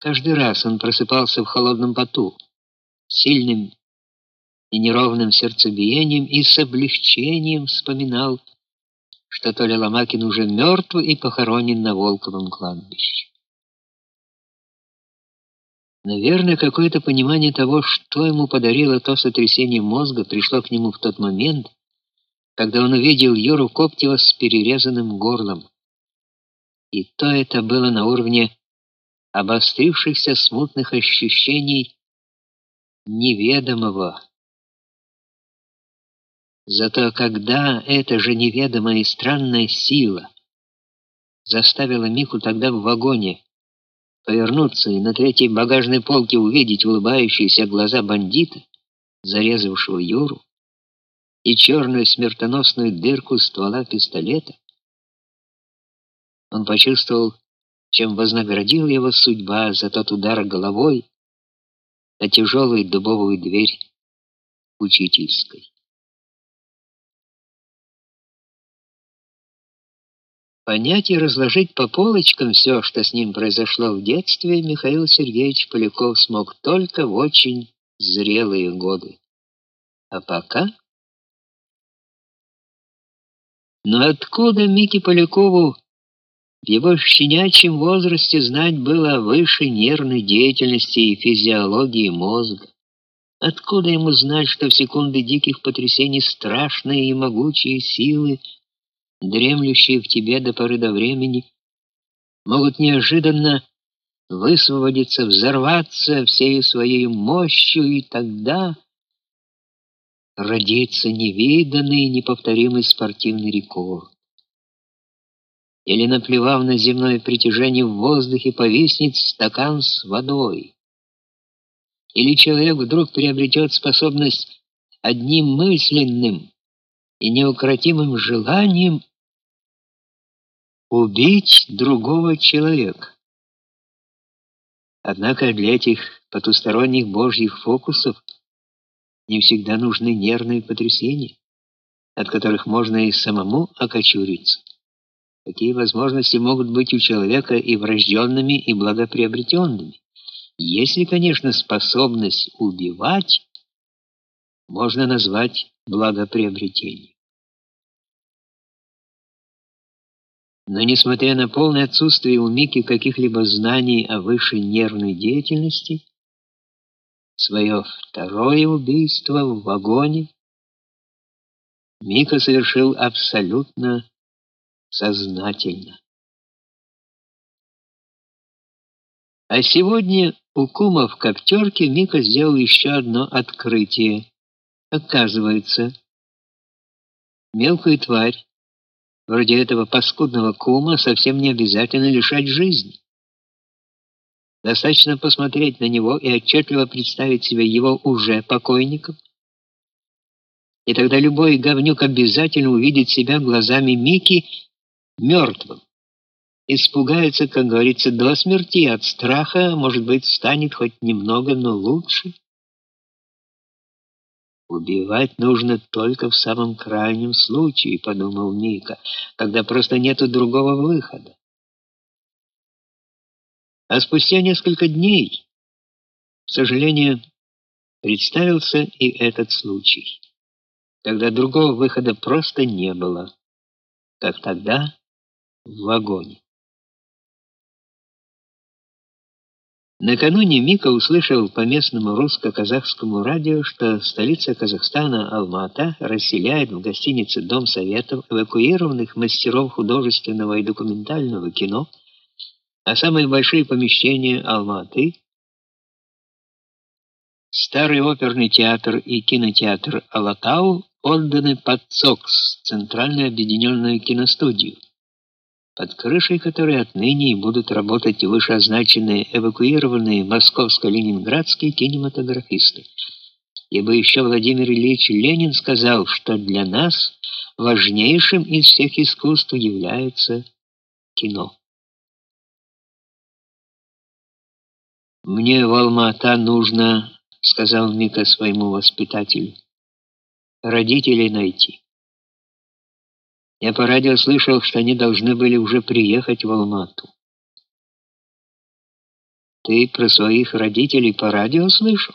Каждый раз он просыпался в холодном поту, сильным и неровным сердцебиением и с облегчением вспоминал, что Толя Ломакин уже мертв и похоронен на Волковом кладбище. Наверное, какое-то понимание того, что ему подарило то сотрясение мозга, пришло к нему в тот момент, когда он увидел Юру Коптева с перерезанным горлом. И то это было на уровне обострившихся смутных ощущений неведомого. Зато когда эта же неведомая и странная сила заставила Мику тогда в вагоне повернуться и на третьей багажной полке увидеть улыбающиеся глаза бандита, зарезавшего Юру, и черную смертоносную дырку ствола пистолета, он почувствовал, чем вознаградила его судьба за тот удар головой на тяжелую дубовую дверь учительской. Понять и разложить по полочкам все, что с ним произошло в детстве, Михаил Сергеевич Поляков смог только в очень зрелые годы. А пока... Но откуда Мике Полякову в его щенячьем возрасте знать было о высшей нервной деятельности и физиологии мозга? Откуда ему знать, что в секунды диких потрясений страшные и могучие силы дремлющие в тебе до поры до времени, могут неожиданно высвободиться, взорваться всей своей мощью, и тогда родится невиданный, неповторимый спортивный рекорд. Или, наплевав на земное притяжение в воздухе, повиснет стакан с водой. Или человек вдруг приобретет способность одним мысленным и неукротимым желанием убить другого человека. Однако для этих потусторонних божьих фокусов не всегда нужны нервные потрясения, от которых можно и самому окочуриться. Такие возможности могут быть у человека и врожденными, и благоприобретенными. Если, конечно, способность убивать можно назвать благоприобретением. Но несмотря на полное отсутствие у Мики каких-либо знаний о высшей нервной деятельности, свое второе убийство в вагоне Мика совершил абсолютно сознательно. А сегодня у кума в коптерке Мика сделал еще одно открытие. Оказывается, мелкую тварь Вроде этого паскудного кума совсем не обязательно лишать жизни. Достаточно посмотреть на него и отчетливо представить себе его уже покойником. И тогда любой говнюк обязательно увидит себя глазами Мики мертвым. Испугается, как говорится, до смерти от страха, может быть, станет хоть немного, но лучше. Убивать нужно только в самом крайнем случае, подумал Мика, когда просто нету другого выхода. А спустя несколько дней, к сожалению, представился и этот случай. Когда другого выхода просто не было, как тогда в вагоне. Накануне Мика услышал по местному русско-казахскому радио, что столица Казахстана Алма-Ата расселяет в гостинице Дом Советов эвакуированных мастеров художественного и документального кино, а самые большие помещения Алма-Аты Старый оперный театр и кинотеатр Алатау отданы под ЦОКС, Центральную объединенную киностудию под крышей которой отныне и будут работать вышеозначенные эвакуированные московско-ленинградские кинематографисты. Ибо еще Владимир Ильич Ленин сказал, что для нас важнейшим из всех искусств является кино. Мне в Алма-Ата нужно, сказал Мика своему воспитателю, родителей найти. Я по радио слышал, что они должны были уже приехать в Алмату. Ты про своих родителей по радио слышал?